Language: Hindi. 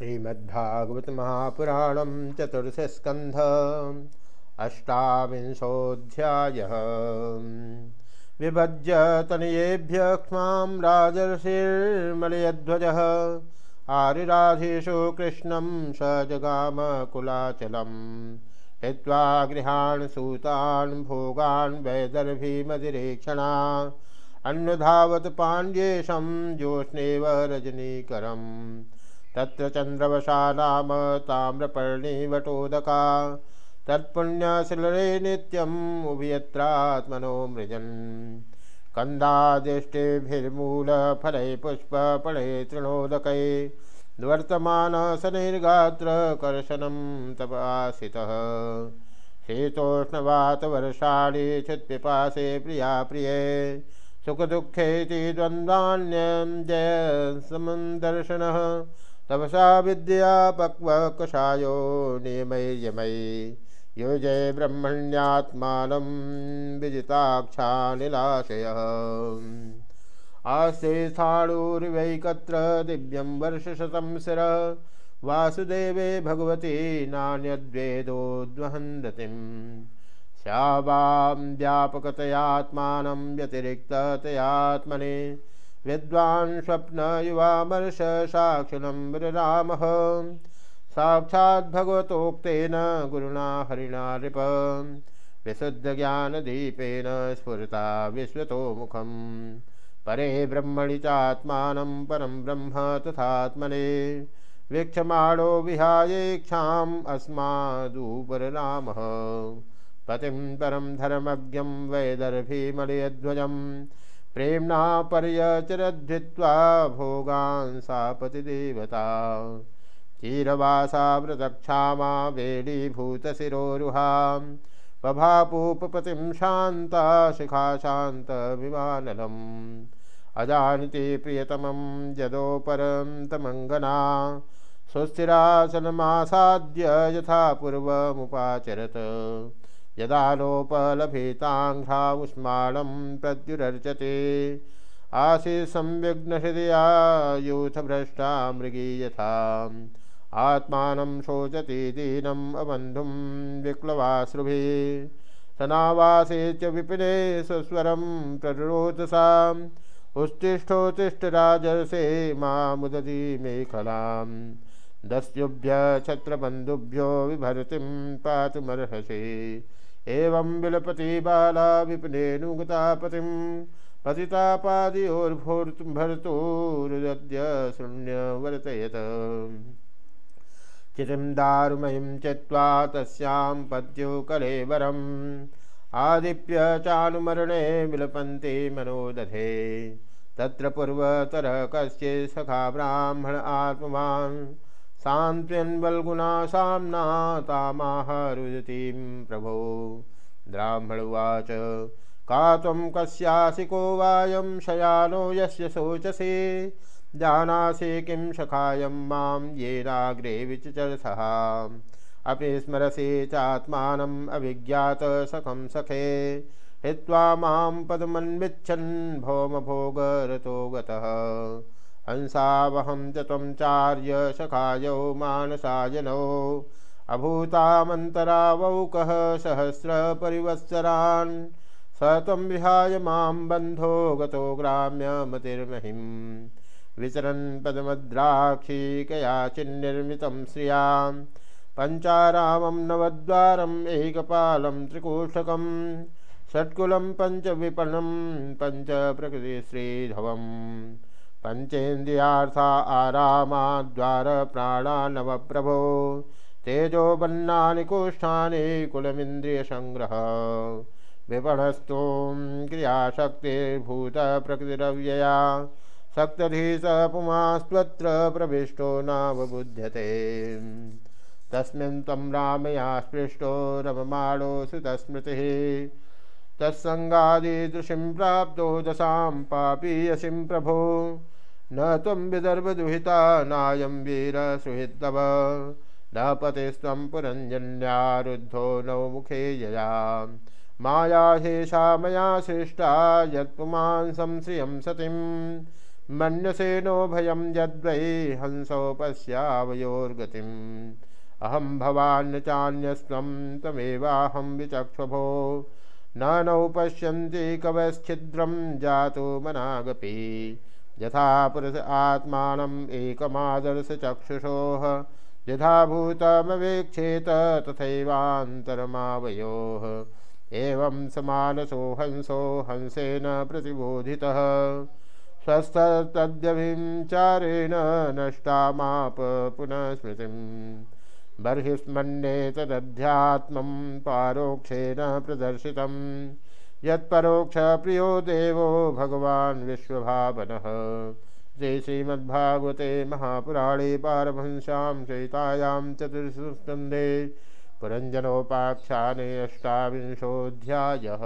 श्रीमद्भागवत महापुराण चतुर्थ स्कंध अष्टाविंशोऽध्याय। विभज्य तनयेभ्य क्ष्मां राजर्षिर्मलयध्वज, आरिराधेषु कृष्णं स जगामकुलाचलम् हित्वा गृहान् सूतान्, भोगान् वैदर्भीमदिरेक्षणा अन्वधावत पाण्ड्येशं जोष्णेव रजनीकरम्। तत्र चन्द्रवशा नाम ताम्रपर्णिवटोदका। तत्पुण्यशिलरे नित्यम् उभयत्रात्मनो मृजन्। कन्दादिष्टिभिर्मूलफलै पुष्पफले तृणोदकै। वर्तमानशनैर्गात्रकर्शनं तपासितः शीतोष्णवातवर्षाणि चित्पिपासे प्रिया प्रिये सुखदुःखेति द्वन्द्वान्यं जय समन्दर्शनः तपसा विद्या पक्वकषायो नियमैर्यमयी योजय ब्रह्मण्यात्मानं विजिताक्षानिलाशयः। आस्ते स्थाणुर्वैकत्र दिव्यं वर्षशतं शिर वासुदेवे भगवती नान्यद्वेदोद्वहन्दतिम् स्यावां व्यापकतयात्मानं व्यतिरिक्ततयात्मने विद्वान् स्वप्नयुवामर्ष साक्षिणं विररामः साक्षाद्भगवतोक्तेन गुरुणा हरिणा नृप। विशुद्धज्ञानदीपेन स्फुरता विश्वतो मुखम् परे ब्रह्मणि चात्मानं परं ब्रह्म तथात्मने। वीक्षमाणो विहायेक्षाम् अस्मादुपरनामः पतिं परं धर्मज्ञं वैदर्भीमलयध्वजम् प्रेम्णा पर्यचरद्धित्वा भोगान् सा पतिदेवता। चीरवासा व्रतक्षामा वेलीभूतशिरोरुहां बभापूपपतिं शान्ता शिखा शान्तविमानलम् अजानति प्रियतमं यदोपरं तमङ्गना सुस्थिरासनमासाद्य यथा पूर्वमुपाचरत् यदा नोपलभिताङ्घ्रा उष्माणं प्रत्युरर्चते आसीत् संविघ्नहृदया यूथभ्रष्टा मृगी यथा। आत्मानं शोचति दीनम् अबन्धुं विक्लवाश्रुभिः। सनावासे च विपिने स्वस्वरं प्ररोदसाम् उत्तिष्ठोत्तिष्ठ राजर्षे मामुदती मेखलां दस्युभ्य छत्रबन्धुभ्यो विभर्तिं पातुमर्हसि। एवं विलपति बाला विपनेनुगता पतिं पतितापादियोर्भोर्भर्तोरुदद्य शून्यवर्तयत। चितिं दारुमयीं चित्वा तस्यां पद्यो कलेवरम् आदिप्य चानुमरणे विलपन्ति मनोदधे। तत्र पूर्वतरः कस्य सखा ब्राह्मण आत्मवान् सान्त्वन्वल्गुना साम्ना तामाहरुदतीं प्रभो। ब्राह्मणुवाच का त्वं कस्यासि को वायं शयानो यस्य शोचसे? जानासि किं सखायं माँ येनाग्रे विचचरसः। अपि स्मरसि चात्मानम् अभिज्ञात सखं सखे। हित्वा माँ पदमन्विच्छन् भौमभोगरतो गतः हंसावहं च त्वं चार्य सखायौ मानसायनौ अभूतामन्तरावौकः सहस्रपरिवत्सरान्। स त्वं विहाय माँ बन्धो गतो ग्राम्यमतिर्महिं विचरन् पदमद्राक्षीकया चिन्निर्मितं श्रियाँ पञ्चारामं नवद्वारम् एकपालं त्रिकोष्ठकम् षट्कुलं पञ्चविपणं पञ्चप्रकृतिश्रीधवम् पञ्चेन्द्रियार्था आरामाद्वारप्राणानवप्रभो तेजोबन्नानि कोष्ठानि कुलमिन्द्रियसङ्ग्रह विपणस्तों क्रियाशक्तिर्भूतप्रकृतिरव्यया। सप्तधी स पुमास्त्वत्र प्रविष्टो नावबुध्यते। तस्मिन् त्वं रामया स्पृष्टो रममाणो सुतस्मृतिः। तत्सङ्गादिदृशिं प्राप्तो दशां पापीयसीं प्रभो। न त्वं विदर्भदुहिता, नायं वीरसुहृत्तव न पतिस्त्वं पुरञ्जन्यारुद्धो नौ मुखे यया। माया हेषा मया सृष्टा यत्पुमांसं श्रियं सतिं। मन्यसेनो भयं यद्वै हंसौ पश्यावयोर्गतिम् अहं भवान् चान्यस्त्वं तमेवाहं विचक्षुभो। न नौ पश्यन्ति कवश्छिद्रं जातो मनागपि। यथा पुरुष आत्मानम् एकमादर्श चक्षुषोः यथा भूतमवेक्षेत तथैवान्तरमावयोः। एवं समानसो हंसो हंसेन प्रतिबोधितः। स्वस्थतद्यभिचारेण नष्टामाप पुनः स्मृतिम्। बर्हिस्मन्ये तदध्यात्मं पारोक्षेण प्रदर्शितं। यत्परोक्षप्रियो देवो भगवान् विश्वभावनः। श्री श्रीमद्भागवते महापुराणे पारमहंस्यां चयितायां चतुर्स्कन्धे पुरञ्जनोपाख्याने अष्टाविंशोऽध्यायः।